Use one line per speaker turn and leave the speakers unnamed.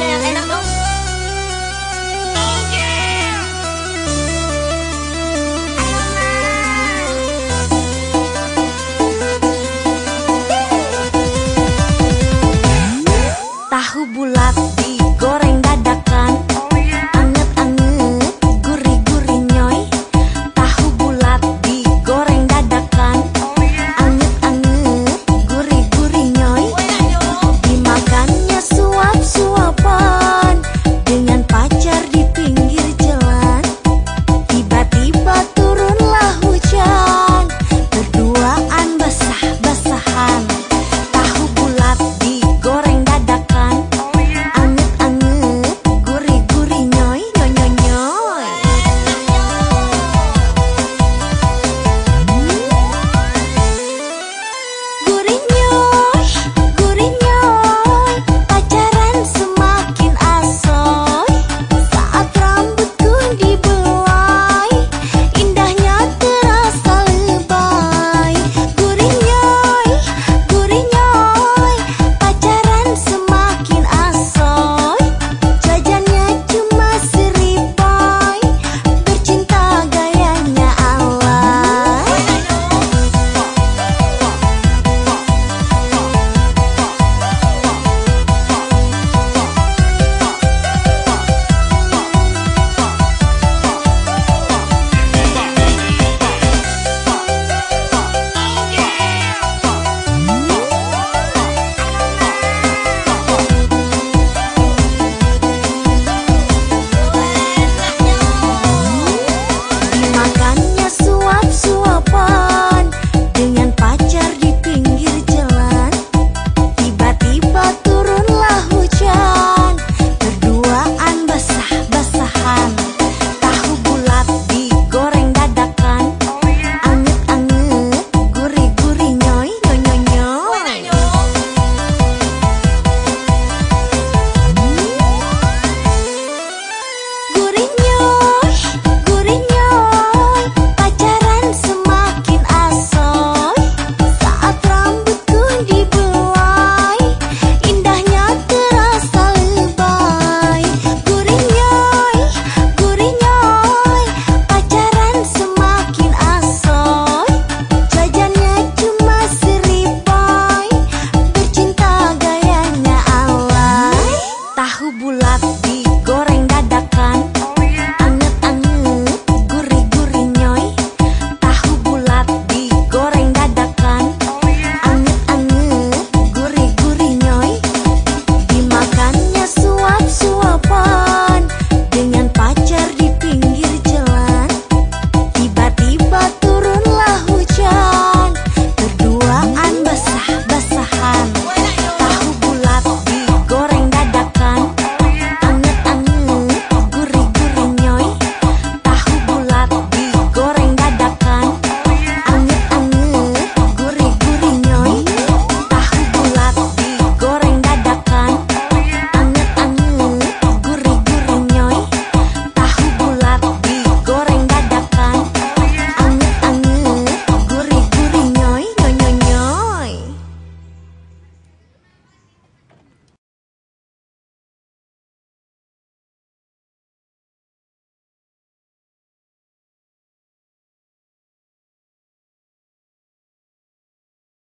and I'm